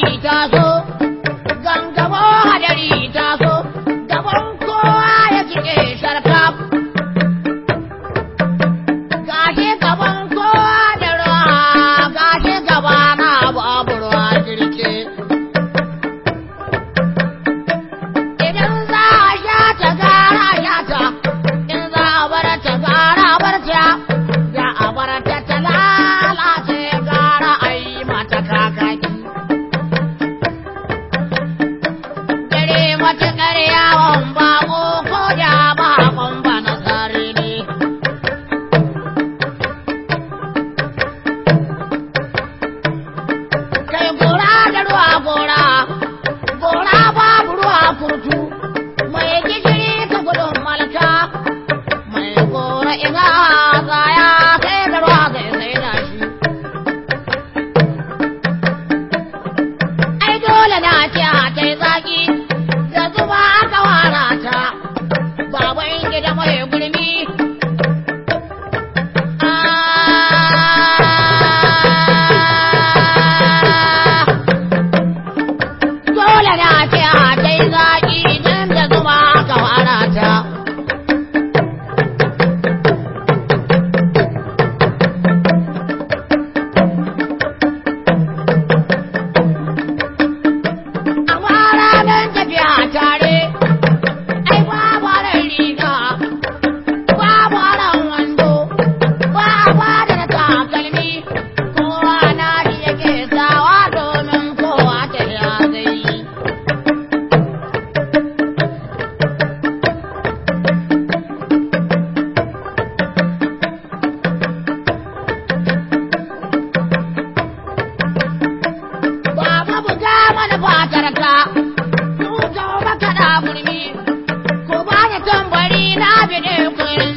Chicago da कर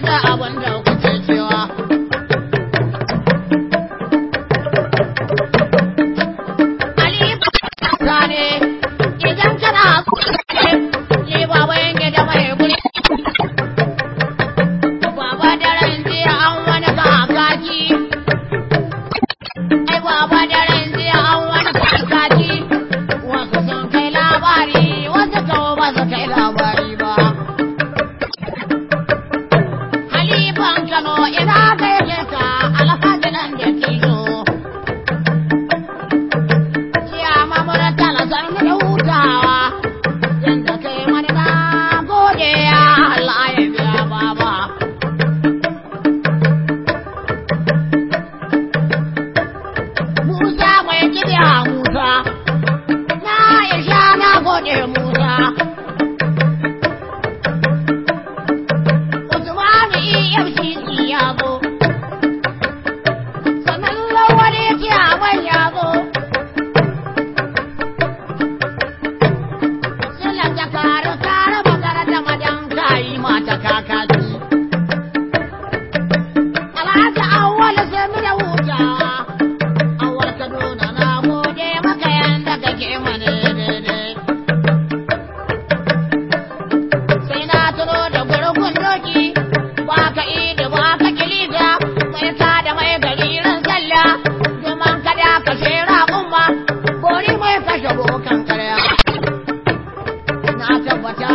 这我家。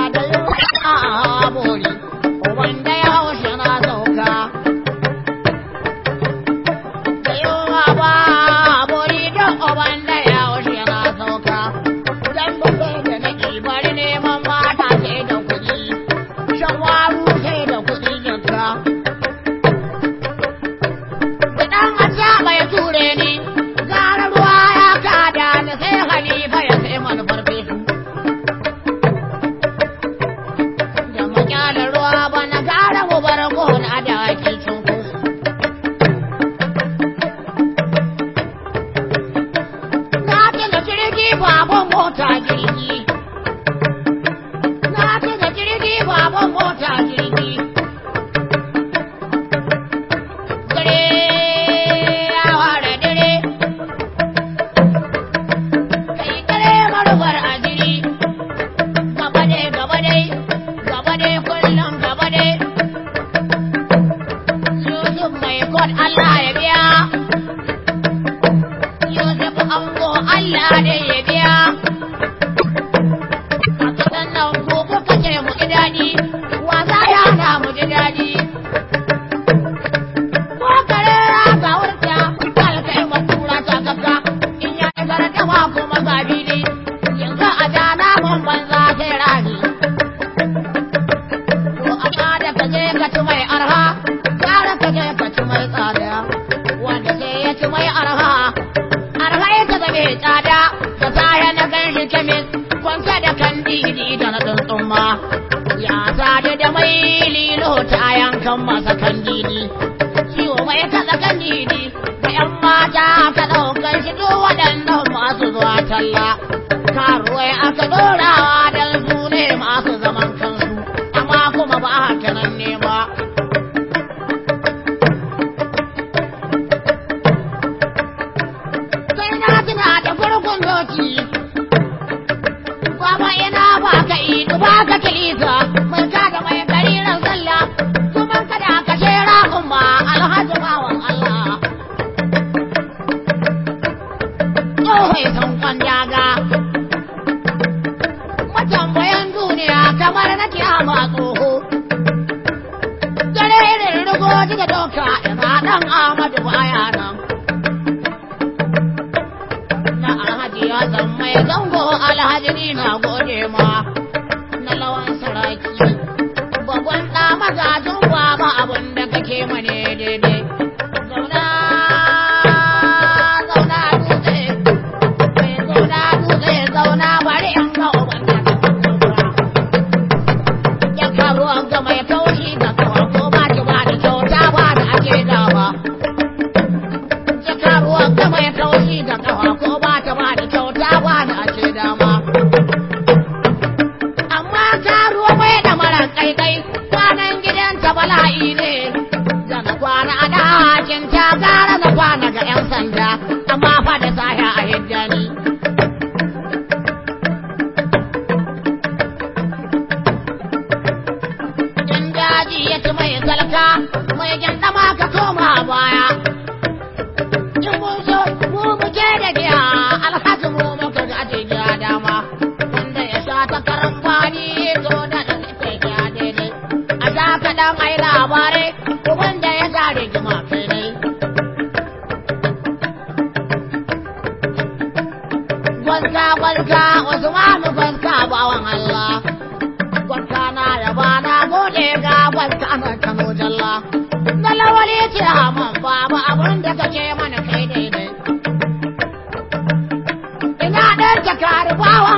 baban mota jirgi. Na tuka jirgi baban mota jirgi. Dare ya ware dare. A alkemis kwanza da kandidi da na tsuntsumma. Ya sadu da mai lilo ta yankan masa kandidi. Ciwo mai kasa kandidi da yan mata ka ɗaukar shi duk waɗannan masu zuwa talla. Karuwai aka ɗorawa don su ne masu zaman kan tsohon san kwanjaga matambayan duniya kamar na kiyama tsoho dare irin rigo daga doka ina dan Ahmadu baya nan na alhaji ya zan mai zango a sha kaɗan ai labarai wanda ya sa rigima kai ne gwanka gwanka Usmanu gwanka bawan Allah. Gwanka na yaba na gode ga gwanka na Kano jalla. Na lawali ce man baba abin da kake mana kai daidai. Ina dan jakari bawan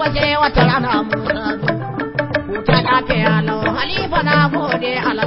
halifa sai wata rana musa huta lafiya lau halifa na gode ala.